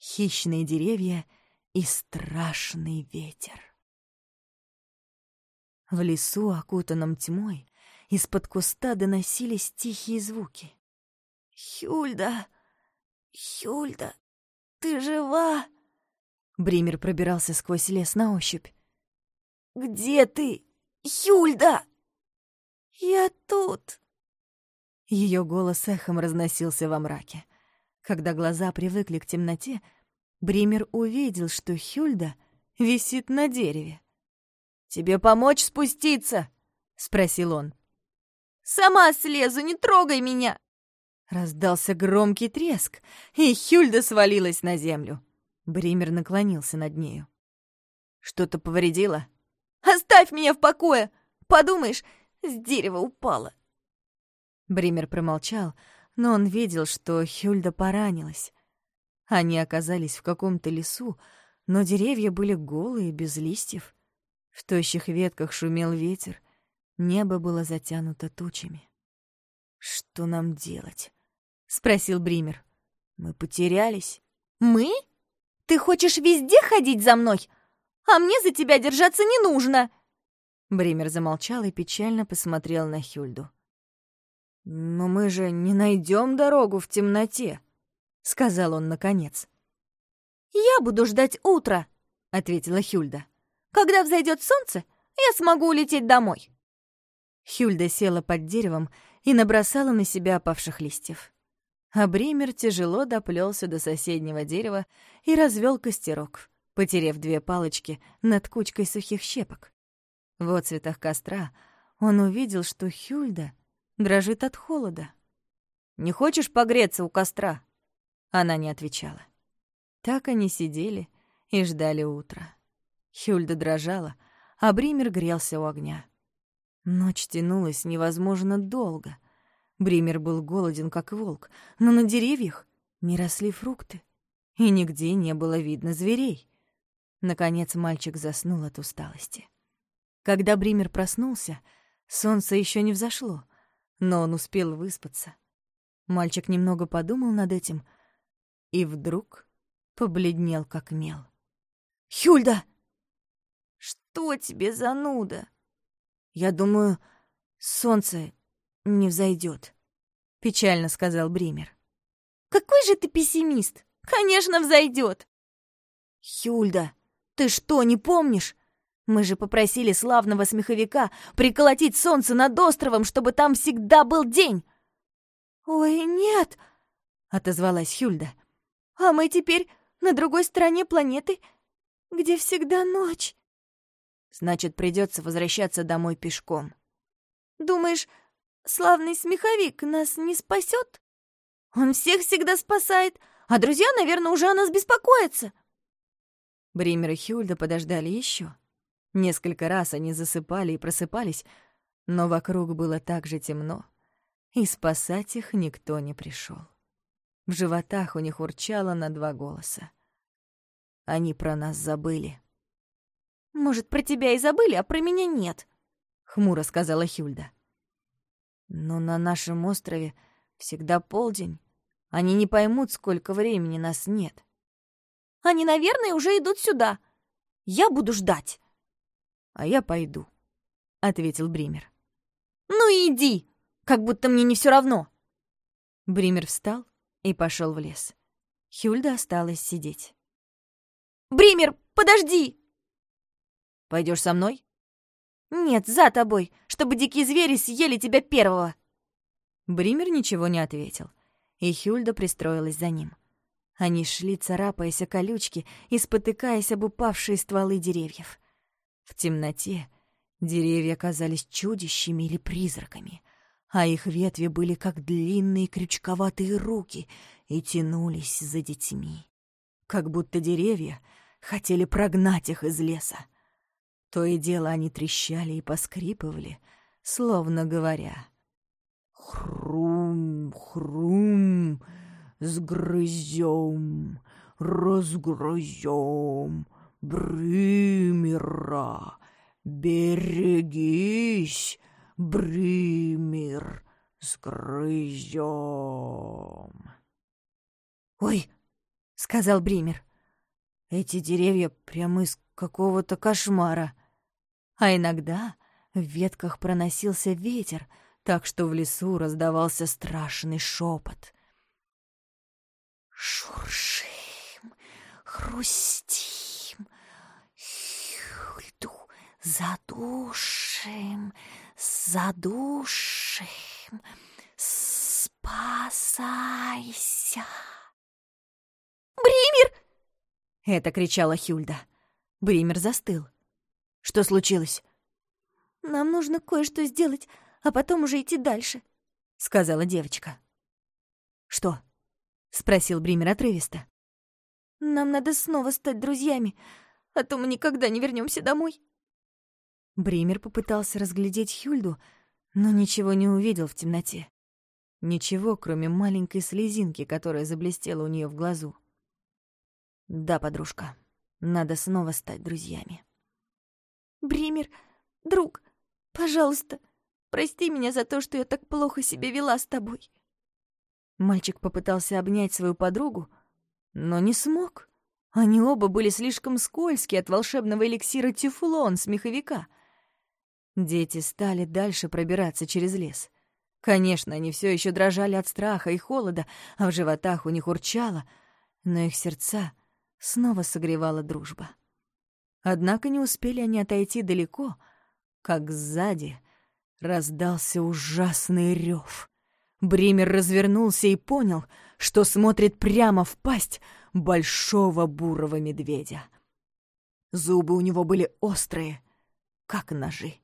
хищные деревья и страшный ветер. В лесу, окутанном тьмой, из-под куста доносились тихие звуки. «Хюльда! Хюльда! Ты жива?» Бример пробирался сквозь лес на ощупь. «Где ты, Хюльда?» «Я тут!» Ее голос эхом разносился во мраке. Когда глаза привыкли к темноте, Бример увидел, что Хюльда висит на дереве. «Тебе помочь спуститься?» — спросил он. «Сама слезу, не трогай меня!» Раздался громкий треск, и Хюльда свалилась на землю. Бример наклонился над нею. «Что-то повредило?» «Оставь меня в покое! Подумаешь, с дерева упала!» Бример промолчал, но он видел, что Хюльда поранилась. Они оказались в каком-то лесу, но деревья были голые, без листьев. В тощих ветках шумел ветер, небо было затянуто тучами. «Что нам делать?» — спросил Бример. «Мы потерялись». «Мы? Ты хочешь везде ходить за мной? А мне за тебя держаться не нужно!» Бример замолчал и печально посмотрел на Хюльду. «Но мы же не найдем дорогу в темноте», — сказал он наконец. «Я буду ждать утра», — ответила Хюльда. «Когда взойдет солнце, я смогу улететь домой». Хюльда села под деревом и набросала на себя опавших листьев. А Бример тяжело доплелся до соседнего дерева и развел костерок, потерев две палочки над кучкой сухих щепок. В отцветах костра он увидел, что Хюльда дрожит от холода. «Не хочешь погреться у костра?» Она не отвечала. Так они сидели и ждали утра. Хюльда дрожала, а Бример грелся у огня. Ночь тянулась невозможно долго. Бример был голоден, как волк, но на деревьях не росли фрукты, и нигде не было видно зверей. Наконец мальчик заснул от усталости. Когда Бример проснулся, солнце еще не взошло, но он успел выспаться. Мальчик немного подумал над этим и вдруг побледнел, как мел. «Хюльда!» «Что тебе, зануда?» «Я думаю, солнце не взойдет», — печально сказал Бример. «Какой же ты пессимист! Конечно, взойдет!» «Хюльда, ты что, не помнишь? Мы же попросили славного смеховика приколотить солнце над островом, чтобы там всегда был день!» «Ой, нет!» — отозвалась Хюльда. «А мы теперь на другой стороне планеты, где всегда ночь». «Значит, придется возвращаться домой пешком». «Думаешь, славный смеховик нас не спасет? Он всех всегда спасает, а друзья, наверное, уже о нас беспокоятся». Бример и Хюльда подождали еще. Несколько раз они засыпали и просыпались, но вокруг было так же темно, и спасать их никто не пришел. В животах у них урчало на два голоса. Они про нас забыли. «Может, про тебя и забыли, а про меня нет», — хмуро сказала Хюльда. «Но на нашем острове всегда полдень. Они не поймут, сколько времени нас нет». «Они, наверное, уже идут сюда. Я буду ждать». «А я пойду», — ответил Бример. «Ну иди, как будто мне не все равно». Бример встал и пошел в лес. Хюльда осталась сидеть. «Бример, подожди!» Пойдешь со мной?» «Нет, за тобой, чтобы дикие звери съели тебя первого!» Бример ничего не ответил, и Хюльда пристроилась за ним. Они шли, царапаясь о колючки и спотыкаясь об упавшие стволы деревьев. В темноте деревья казались чудищами или призраками, а их ветви были как длинные крючковатые руки и тянулись за детьми. Как будто деревья хотели прогнать их из леса. То и дело они трещали и поскрипывали, словно говоря «Хрум, хрум, сгрызем, разгрызем, Бримера, берегись, Бример, сгрызем. «Ой!» — сказал Бример. «Эти деревья прямо из какого-то кошмара». А иногда в ветках проносился ветер, так что в лесу раздавался страшный шепот. «Шуршим, хрустим, задушим, задушим, спасайся!» «Бример!» — это кричала Хюльда. Бример застыл. «Что случилось?» «Нам нужно кое-что сделать, а потом уже идти дальше», — сказала девочка. «Что?» — спросил Бример отрывисто. «Нам надо снова стать друзьями, а то мы никогда не вернемся домой». Бример попытался разглядеть Хюльду, но ничего не увидел в темноте. Ничего, кроме маленькой слезинки, которая заблестела у нее в глазу. «Да, подружка, надо снова стать друзьями». «Бример, друг, пожалуйста, прости меня за то, что я так плохо себя вела с тобой». Мальчик попытался обнять свою подругу, но не смог. Они оба были слишком скользкие от волшебного эликсира тефлон с меховика. Дети стали дальше пробираться через лес. Конечно, они все еще дрожали от страха и холода, а в животах у них урчало, но их сердца снова согревала дружба. Однако не успели они отойти далеко, как сзади раздался ужасный рев. Бример развернулся и понял, что смотрит прямо в пасть большого бурого медведя. Зубы у него были острые, как ножи.